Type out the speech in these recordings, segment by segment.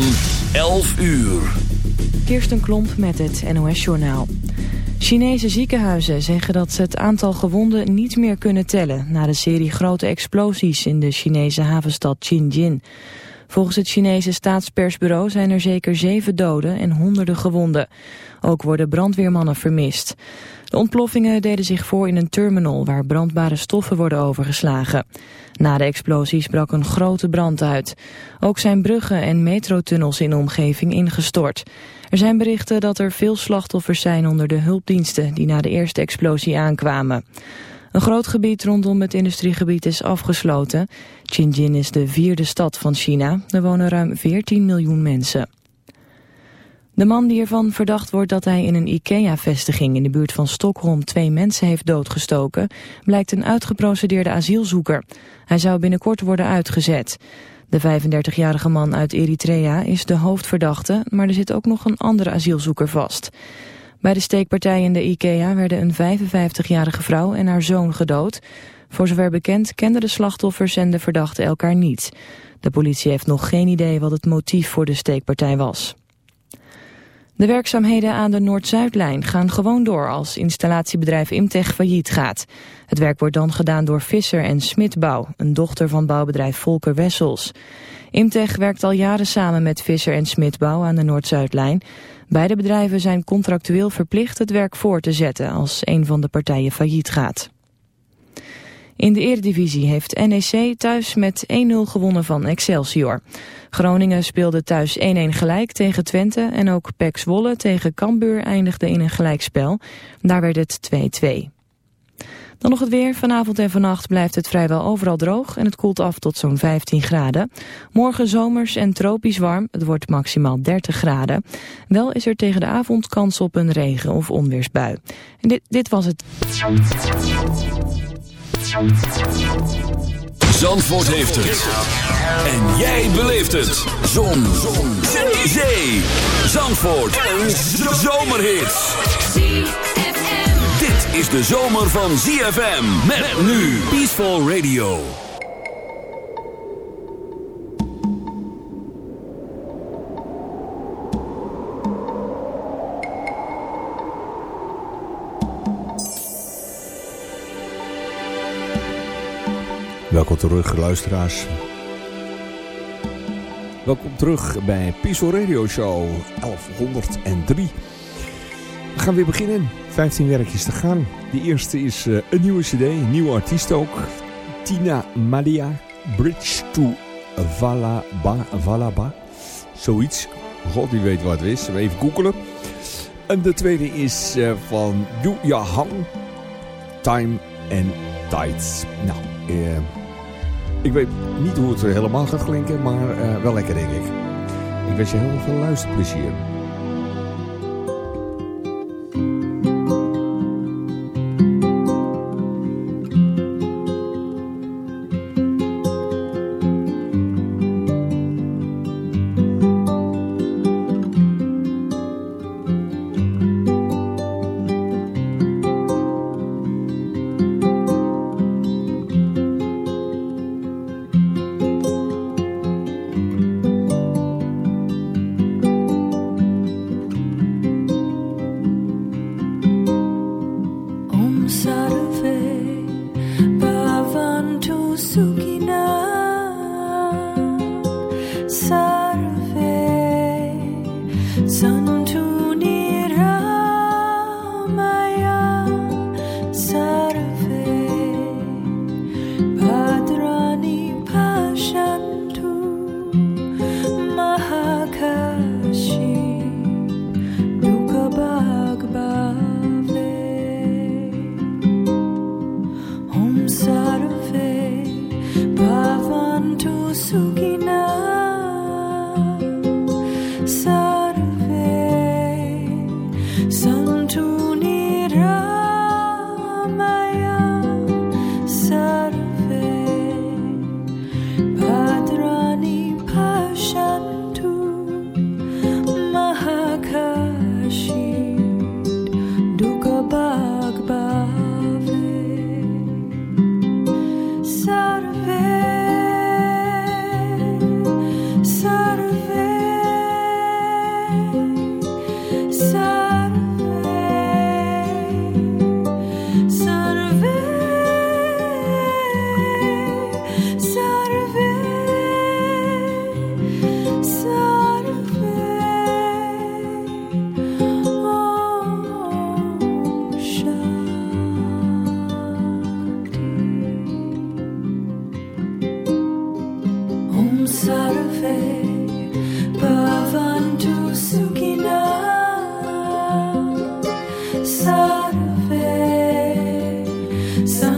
van 11 uur. Kirsten Klomp met het NOS-journaal. Chinese ziekenhuizen zeggen dat ze het aantal gewonden niet meer kunnen tellen... na de serie grote explosies in de Chinese havenstad Xinjiang. Volgens het Chinese staatspersbureau zijn er zeker zeven doden en honderden gewonden. Ook worden brandweermannen vermist. De ontploffingen deden zich voor in een terminal waar brandbare stoffen worden overgeslagen. Na de explosies brak een grote brand uit. Ook zijn bruggen en metrotunnels in de omgeving ingestort. Er zijn berichten dat er veel slachtoffers zijn onder de hulpdiensten die na de eerste explosie aankwamen. Een groot gebied rondom het industriegebied is afgesloten. Xinjiang is de vierde stad van China. Er wonen ruim 14 miljoen mensen. De man die ervan verdacht wordt dat hij in een IKEA-vestiging in de buurt van Stockholm twee mensen heeft doodgestoken, blijkt een uitgeprocedeerde asielzoeker. Hij zou binnenkort worden uitgezet. De 35-jarige man uit Eritrea is de hoofdverdachte, maar er zit ook nog een andere asielzoeker vast. Bij de steekpartij in de IKEA werden een 55-jarige vrouw en haar zoon gedood. Voor zover bekend kenden de slachtoffers en de verdachten elkaar niet. De politie heeft nog geen idee wat het motief voor de steekpartij was. De werkzaamheden aan de Noord-Zuidlijn gaan gewoon door als installatiebedrijf Imtech failliet gaat. Het werk wordt dan gedaan door Visser en Smitbouw, een dochter van bouwbedrijf Volker Wessels. Imtech werkt al jaren samen met Visser en Smitbouw aan de Noord-Zuidlijn. Beide bedrijven zijn contractueel verplicht het werk voor te zetten als een van de partijen failliet gaat. In de Eredivisie heeft NEC thuis met 1-0 gewonnen van Excelsior. Groningen speelde thuis 1-1 gelijk tegen Twente en ook PEC Zwolle tegen Cambuur eindigde in een gelijkspel. Daar werd het 2-2. Dan nog het weer. Vanavond en vannacht blijft het vrijwel overal droog en het koelt af tot zo'n 15 graden. Morgen zomers en tropisch warm. Het wordt maximaal 30 graden. Wel is er tegen de avond kans op een regen- of onweersbui. En dit, dit was het. Zandvoort heeft het. En jij beleeft het. Zon. Zon. Zee. Zandvoort. Een zomerhit. Is de zomer van ZFM. Met nu Peaceful Radio. Welkom terug, luisteraars. Welkom terug bij Peaceful Radio Show 1103. We gaan weer beginnen. 15 werkjes te gaan. De eerste is uh, een nieuwe cd, een nieuwe artiest ook. Tina Malia, Bridge to Valaba. Valaba. Zoiets. God, die weet wat het is. Even googelen. En de tweede is uh, van Yu Hang. Time and Tides. Nou, uh, ik weet niet hoe het helemaal gaat klinken, maar wel lekker denk ik. Ik wens je heel veel luisterplezier. Some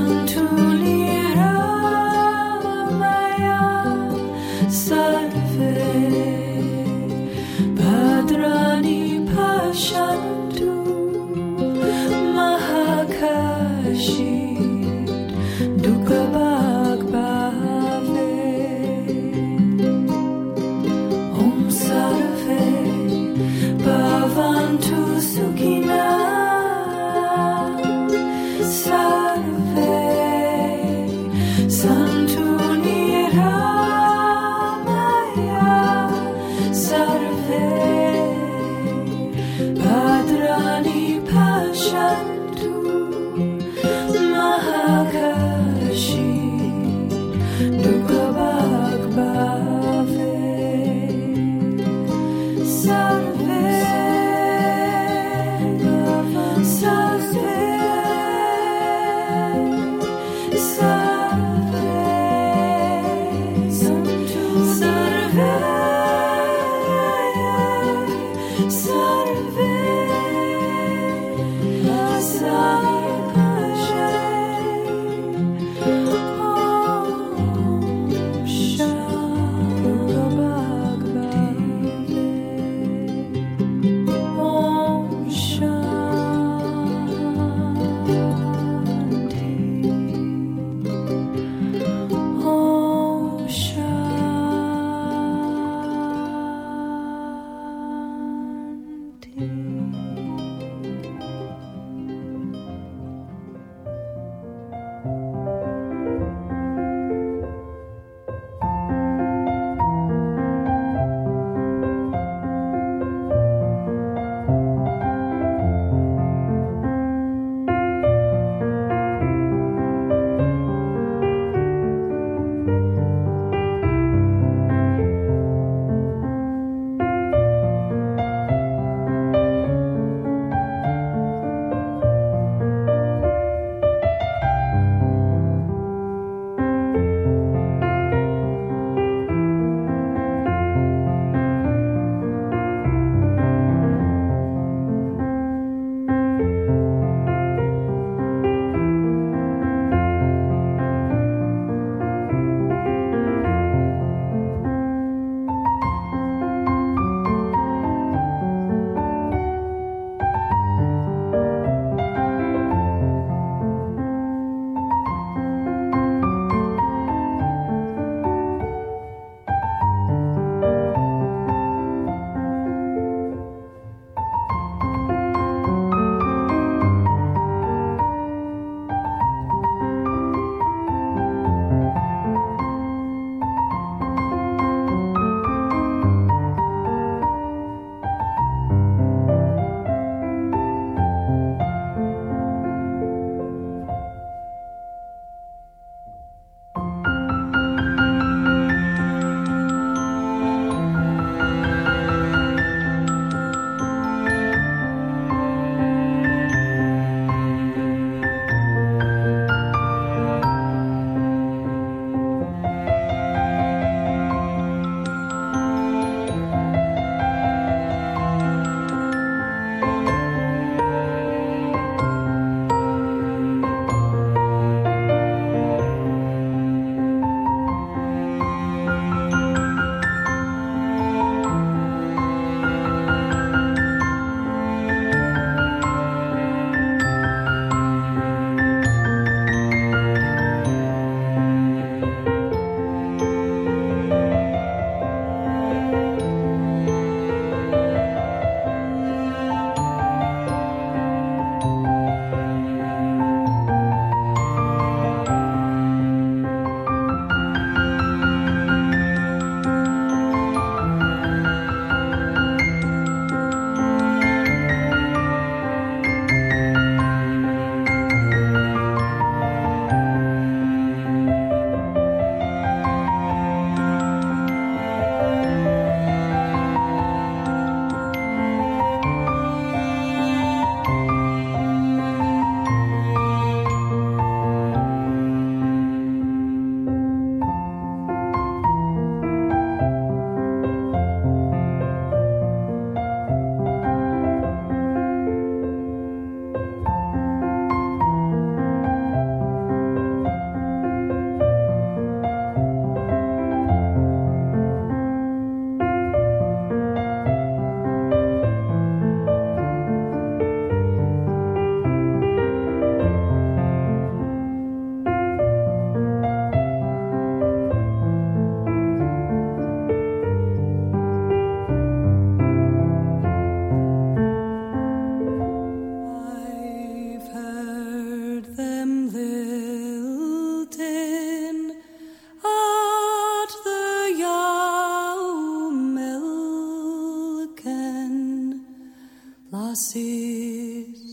passes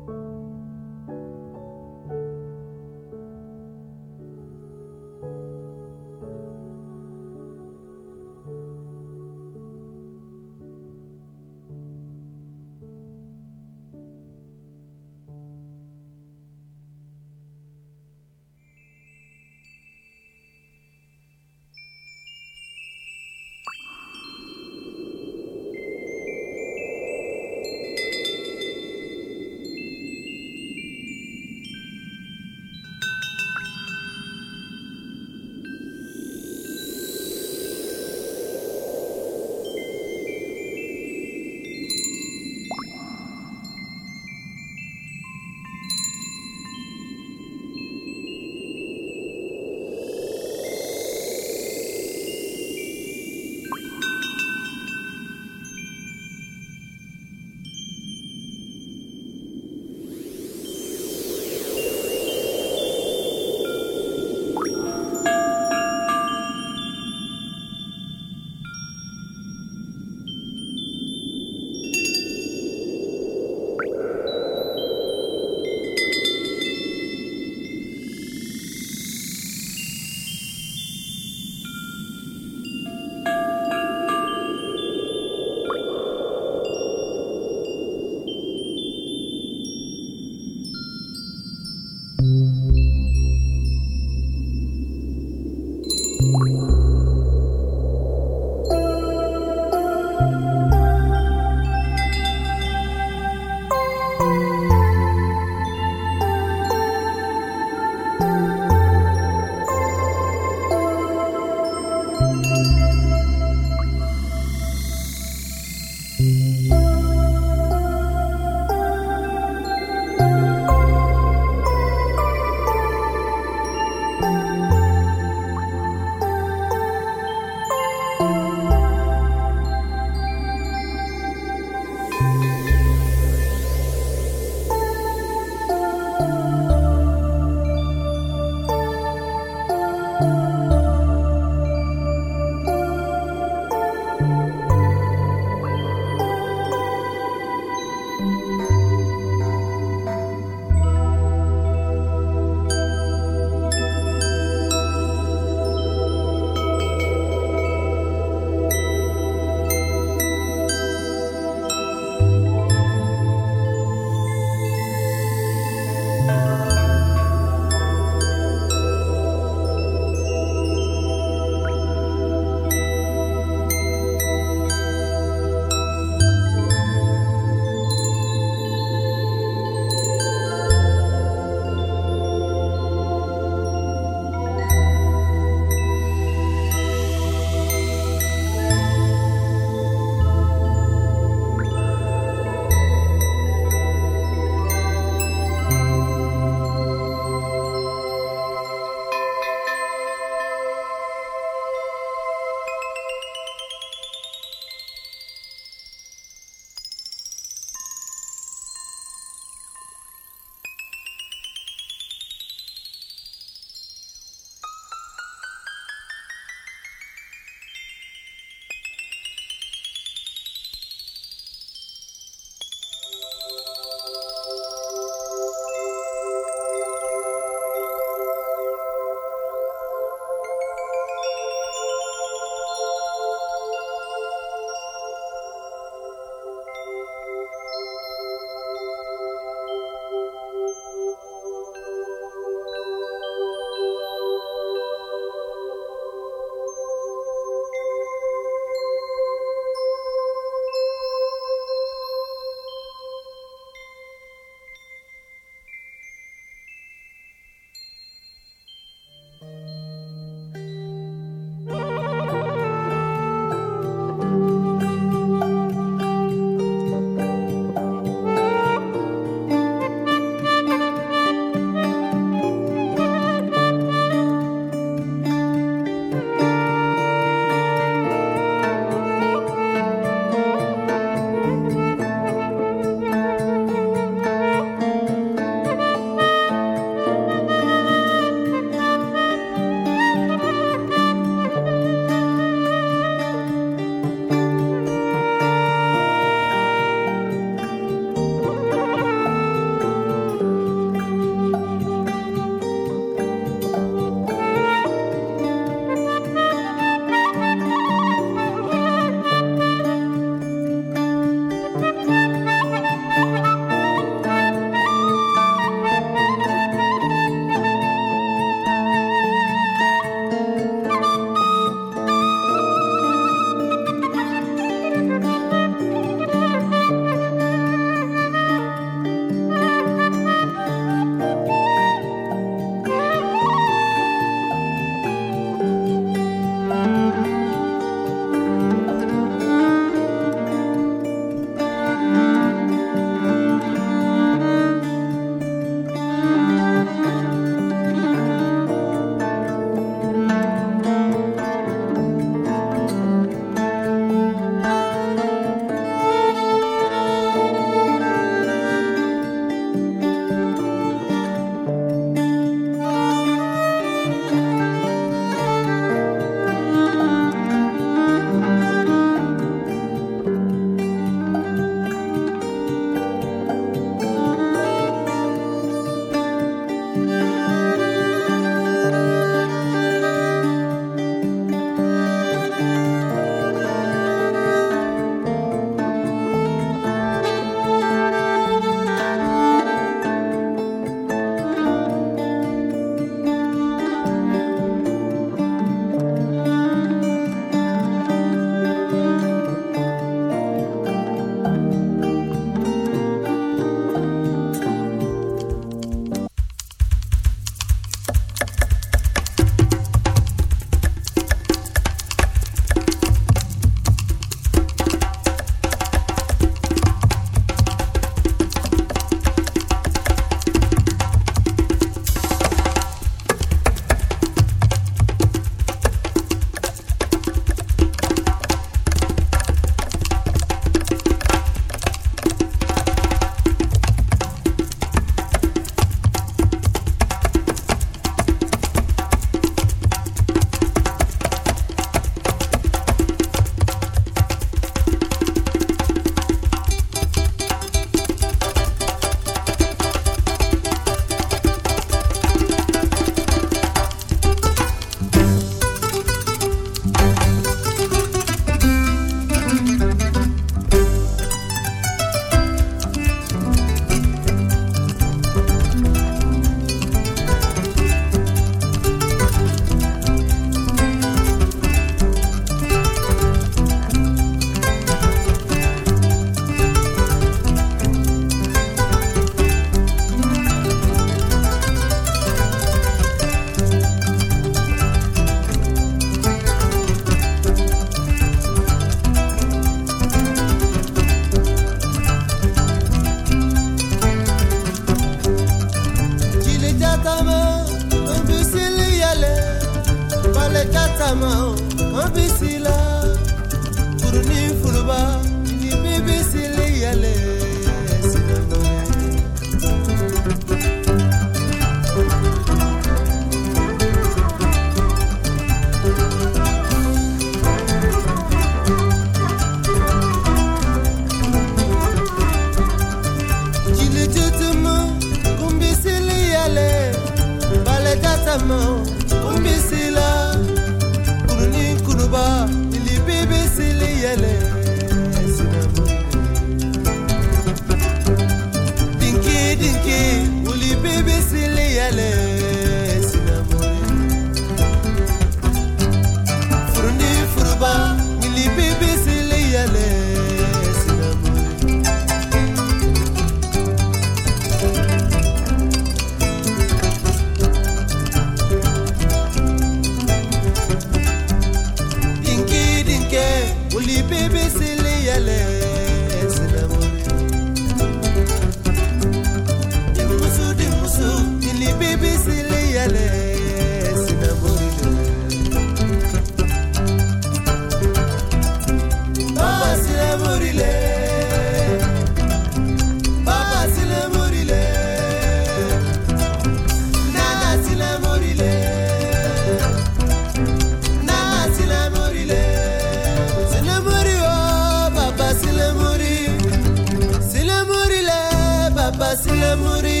baba sile muri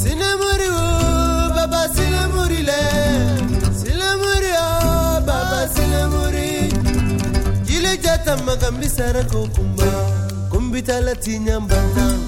sile muri o baba sile muri le sile muri o baba sile muri jile jata kumba, kokumba kumbitala tinyambantanga